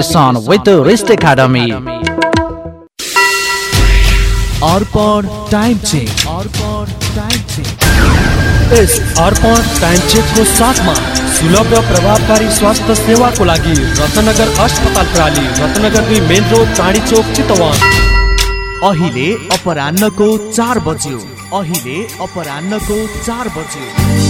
with the Rest Academy. Arpan time check Arpan time check yes Arpan time चेकको साथमा सुलभ र प्रभावकारी स्वास्थ्य सेवाको लागि रत्नगर अस्पताल प्रणाली रत्नगर दुई मेन रोड चाँडी चोक चितवन। अहिले अपरान्नको चार बज्यो। अहिले अपरान्नको चार बज्यो।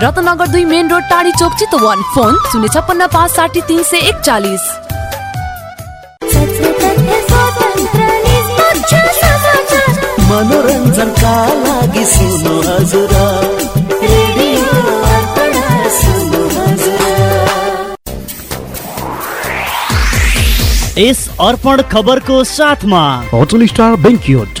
रत्नगर दुई मेन रोड टाढी चोक चितवन। फोन शून्य छप्पन्न पाँच साठी तिन सय एकचालिस। मनोरञ्जनका लागि हजुर सुन्नु हजुर। यस अर्पण खबरको साथमा। होटल स्टार बेङ्क्युट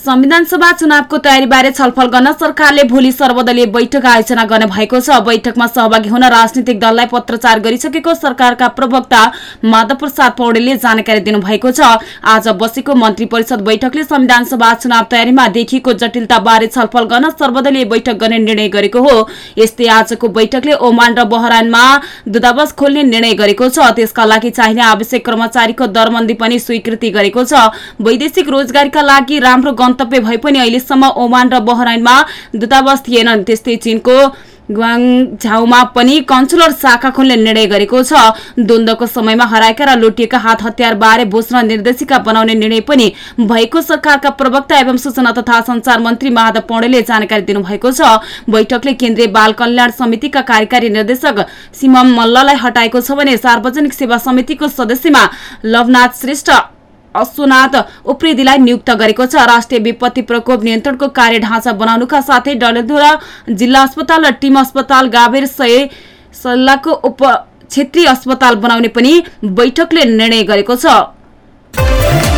संविधान सभा चुनावको तयारीबारे छलफल गर्न सरकारले भोलि सर्वदलीय बैठक आयोजना गर्ने भएको छ। बैठकमा सहभागी हुन राजनीतिक दललाई पत्रचार गरिसकेको सरकारका प्रवक्ता माधव प्रसाद पौडेलले जानकारी दिनुभएको छ। आज बसेको मन्त्री परिषद बैठकले संविधान सभा चुनाव तयारीमा देखिएको जटिलता बारे छलफल गर्न सर्वदलीय बैठक गर्ने निर्णय गरेको हो। यस्तै आजको बैठकले ओमान र बहरानमा दूतावास खोल्ने निर्णय गरेको छ। त्यसका लागि चाहिने आवश्यक कर्मचारीको दरबन्दी पनि स्वीकृति गरेको छ। वैदेशिक रोजगारीका लागि राम्रो गन्तव्य भए पनि अहिलेसम्म ओमान र बहराइनमा दूतावास थिएनन्। त्यस्तै चीनको ग्वाङझाउमा पनि कन्सुलर शाखा खोल्ने निर्णय गरेको छ। द्वन्द्वको समयमा हराएका र लुटिएका हात हतियार बारे घोषणा निर्देशिका बनाउने निर्णय पनि भएको सरकारका प्रवक्ता एवं सूचना तथा संचार मन्त्री माधव पौडेलले जानकारी दिनुभएको छ। बैठकले केन्द्रीय बाल कल्याण समितिका कार्यकारी निर्देशक सिमम मल्ललाई हटाएको छ भने सार्वजनिक सेवा समितिको सदस्यमा लवनाथ श्रेष्ठ अश्वनाथ उप्रेतीलाई नियुक्त गरेको छ। राष्ट्रिय विपत्ति प्रकोप नियन्त्रणको कार्य ढाँचा बनाउनुका साथै डडेलधुरा जिल्ला अस्पताल र टिम अस्पताल गाभेर सय सल्लाहको उप क्षेत्रीय अस्पताल बनाउने पनि बैठकले निर्णय गरेको छ।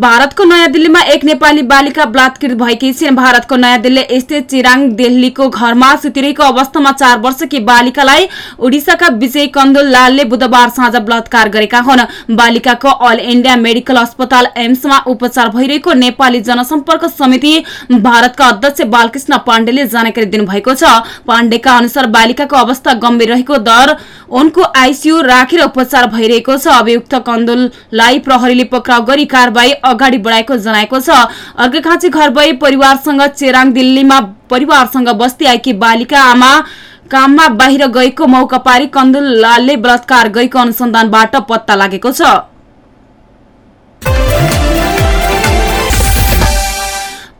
भारतको नयाँ दिल्लीमा एक नेपाली बालिका बलात्कृत भएकी छिन् भारतको नयाँ दिल्ली स्थित चिराङ दिल्लीको घरमा सुतिरहेको अवस्थामा चार वर्षकी बालिकालाई उडिसाका विजय कन्दुल लालले बुधबार साँझ बलात्कार गरेका हुन्। बालिकाको अल इण्डिया मेडिकल अस्पताल एम्समा उपचार भइरहेको नेपाली जनसम्पर्क समिति भारतका अध्यक्ष बालकृष्ण पाण्डेले जानकारी दिनुभएको छ। पाण्डेका अनुसार बालिकाको अवस्था गम्भीर रहेको दर उनको आइसियू राखेर उपचार भइरहेको छ। अभियुक्त कन्दुललाई प्रहरीले पक्राउ गरी कारवाही अगाडि बढाएको जनाएको छ। अर्घाखाँची घर भई परिवारसँग चेराङ दिल्लीमा परिवारसँग बस्ती आएकी बालिका आमा काममा बाहिर गएको मौका पारी कन्दुलालले बलात्कार गएको अनुसन्धानबाट पत्ता लागेको छ।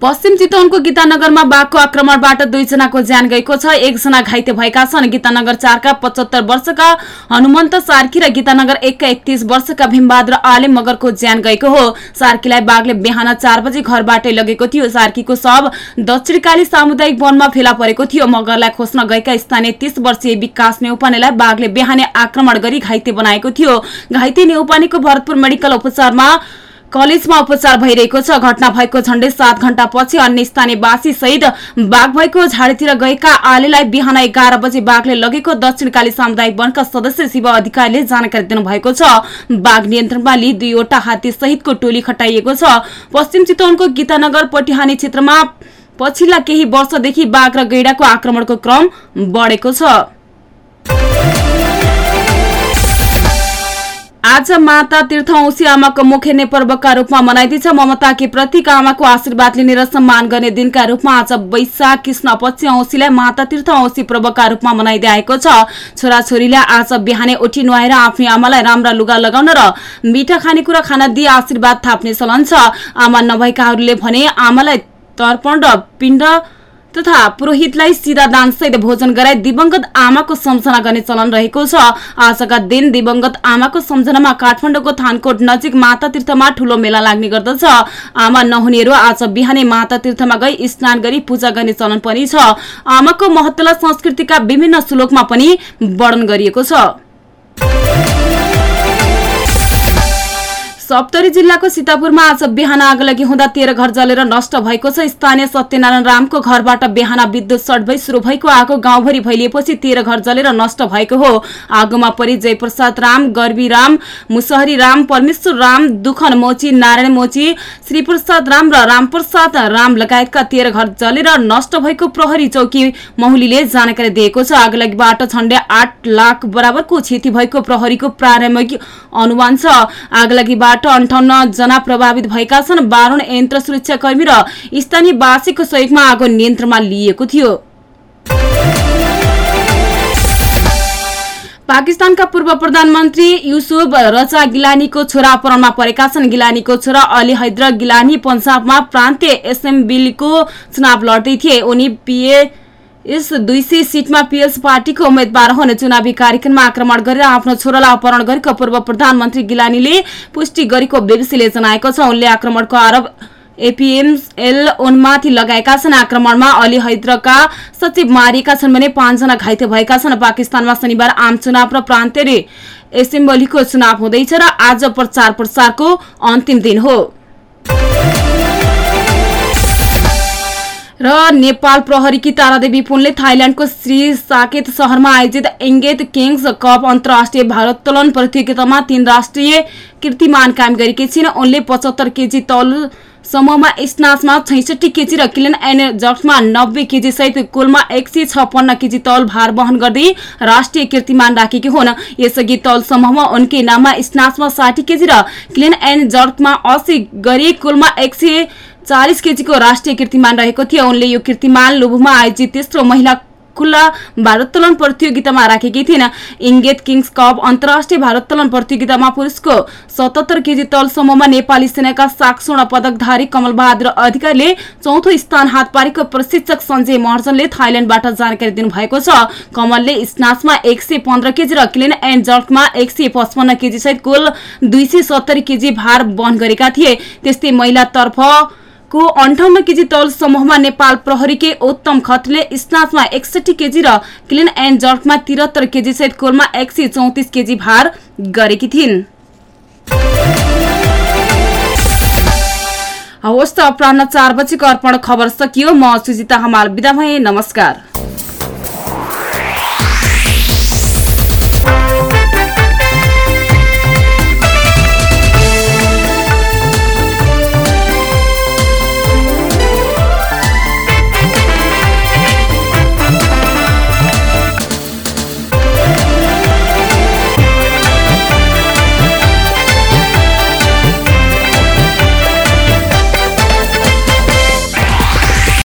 पश्चिम चितवनको गीतानगरमा बाघको आक्रमणबाट दुईजनाको ज्यान गएको छ। एकजना घाइते भएका छन्। गीतानगर चारका पचहत्तर वर्षका हनुमन्त सार्की र गीतानगर एकका एकतीस वर्षका भीमबहादुर आले मगरको ज्यान गएको हो। सार्कीलाई बाघले बिहान चार बजे घरबाटै लगेको थियो। सार्कीको शव दक्षिणकाली सामुदायिक वनमा फेला परेको थियो। मगरलाई खोज्न गएका स्थानीय तीस वर्षीय विकास नेउपानेलाई बाघले बिहानै आक्रमण गरी घाइते बनाएको थियो। घाइते नेउपानेको भरतपुर मेडिकल उपचारमा कलेजमा उपचार भइरहेको छ। घटना भएको झण्डै सात घण्टापछि अन्य स्थानीयवासी सहित बाघ भएको झाडीतिर गएका आलेलाई बिहान एघार बजे बाघले लगेको दक्षिणकाली सामुदायिक वनका सदस्य शिव अधिकारीले जानकारी दिनुभएको छ। बाघ नियन्त्रणमा लिई दुईवटा हात्ती सहितको टोली खटाइएको छ। पश्चिम चितवनको गीतानगर पटिहानी क्षेत्रमा पछिल्ला केही वर्षदेखि बाघ र गैडाको आक्रमणको क्रम बढेको छ। आज माता तीर्थ औसी आमाको मुख्य ने पर्वका रूपमा मनाइँदैछ। ममताकी प्रतीक आमाको आशीर्वाद लिने र सम्मान गर्ने दिनका रूपमा आज वैशाख कृष्ण पक्ष औसीलाई माता तीर्थ औसी पर्वका रूपमा मनाइँदै आएको छ। आज बिहानै उठी नुहाएर आफ्नो आमालाई राम्रा लुगा लगाउन र मिठा खानेकुरा खाना दिई आशीर्वाद थाप्ने चलन छ। आमा नभएकाहरूले भने आमालाई तर्पण र पिण्ड तथा पुरोहितलाई सिधा दानसहित भोजन गराई दिवंगत आमाको सम्झना गर्ने चलन रहेको छ। आजका दिन दिवंगत आमाको सम्झनामा काठमाडौँको थानकोट नजिक माता तीर्थमा ठूलो मेला लाग्ने गर्दछ। आमा नहुनेहरू आज बिहानै माता तीर्थमा गई स्नान गरी पूजा गर्ने चलन पनि छ। आमाको महत्वलाई संस्कृतिका विभिन्न श्लोकमा पनि वर्णन गरिएको छ। सप्तरी जिल्लाको सीतापुरमा आज बिहान आगलगी हुँदा तेह्र घर जलेर नष्ट भएको छ। स्थानीय सत्यनारायण रामको घरबाट बिहान विद्युत सर्ट भई शुरू भएको आगो गाउँभरि फैलिएपछि तेह्र घर जलेर नष्ट भएको हो। आगोमा परि जयप्रसाद राम गर्वी राम मुसहरी राम परमेश्वर राम दुखन मोची नारायण मोची श्रीप्रसाद राम र रामप्रसाद राम लगायतका तेह्र घर जलेर नष्ट भएको प्रहरी चौकी महुलीले जानकारी दिएको छ। आगलगीबाट झण्डै आठ लाख बराबरको क्षति भएको प्रहरीको प्रारम्भिक अनुमान छ। आगलगीबाट अन्ठाउन्न जना प्रभावित भएका छन्। बाह्र यन्त्र सुरक्षाकर्मी र स्थानीयवासीको सहयोगमा आगो नियन्त्रणमा लिइएको थियो। पाकिस्तानका पूर्व प्रधानमन्त्री युसुफ रजा गिलानीको छोरा अपहरणमा परेका छन्। गिलानीको छोरा अली हैदर गिलानी पञ्जाबमा प्रान्तीय एसेम्ब्लीको चुनाव लड्दै थिए। उनी पिए यस दुई सय सिटमा पिएल्स पार्टीको उम्मेद्वार हुने चुनावी कार्यक्रममा आक्रमण गरेर आफ्नो छोरालाई अपहरण गरेको पूर्व प्रधानमन्त्री गिलानीले पुष्टि गरेको बीबीसीले जनाएको छ। उनले आक्रमणको आरोप एपीएमएल उनमाथि लगाएका छन्। आक्रमणमा अली हैदरका सचिव मारिएका छन् भने पाँचजना घाइते भएका छन्। पाकिस्तानमा शनिबार आम चुनाव र प्रान्तीय एसेम्बलीको चुनाव हुँदैछ र आज प्रचार प्रसारको अन्तिम दिन हो। र नेपाल प्रहरीकी तारादेवी पुनले थाइल्याण्डको श्री साकेत शहरमा आयोजित एङ्गेत किङ्स कप अन्तर्राष्ट्रिय भारोत्तोलन प्रतियोगितामा तीन राष्ट्रिय कीर्तिमान कायम गरेकी छिन्। उनले पचहत्तर केजी तौल समूहमा स्नाचमा छैसठी केजी र क्लिन एन्ड जक्समा नब्बे केजी सहित कुलमा एक सय छप्पन्न केजी तौल भार वहन गर्दै राष्ट्रिय कीर्तिमान राखेकी हुन्। यसअघि तौल समूहमा उनकै नाममा स्नाचमा साठी केजी र क्लिन एन्ड जर्कमा अस्सी गरी कुलमा एक चालिस केजीको राष्ट्रिय कीर्तिमान रहेको थियो। उनले यो कीर्तिमान लुबुमा आयोजित तेस्रो महिला खुल्ला भारोत्तोलन प्रतियोगितामा राखेकी थिइन्। इङ्गेट किङ्स कप अन्तर्राष्ट्रिय भारोत्तोलन प्रतियोगितामा पुरुषको सतहत्तर केजी तल समूहमा नेपाली सेनाका स्वर्ण पदकधारी कमल बहादुर अधिकारीले चौथो स्थान हात पारेको प्रशिक्षक सञ्जय महर्जनले थाइल्याण्डबाट जानकारी दिनुभएको छ। कमलले स्नाचमा एक सय पन्ध्र केजी र क्लिन एन्ड जर्कमा एक सय पचपन्न केजी सहित कुल दुई सय सत्तरी केजी भार वहन गरेका थिए। त्यस्तै महिलातर्फ को अन्ठाउन्न केजी तौल समूहमा नेपाल प्रहरीकै उत्तम खतले स्नाचमा एकसठी केजी र क्लिन एन्ड जर्कमा तिहत्तर केजी सहित कोलमा एक सय चौतिस केजी भार गरेकी थिइन्। हवस् त अपराह चार बजीको अर्पण खबर सकियो। म सुजिता हमाल बिदा भए। नमस्कार।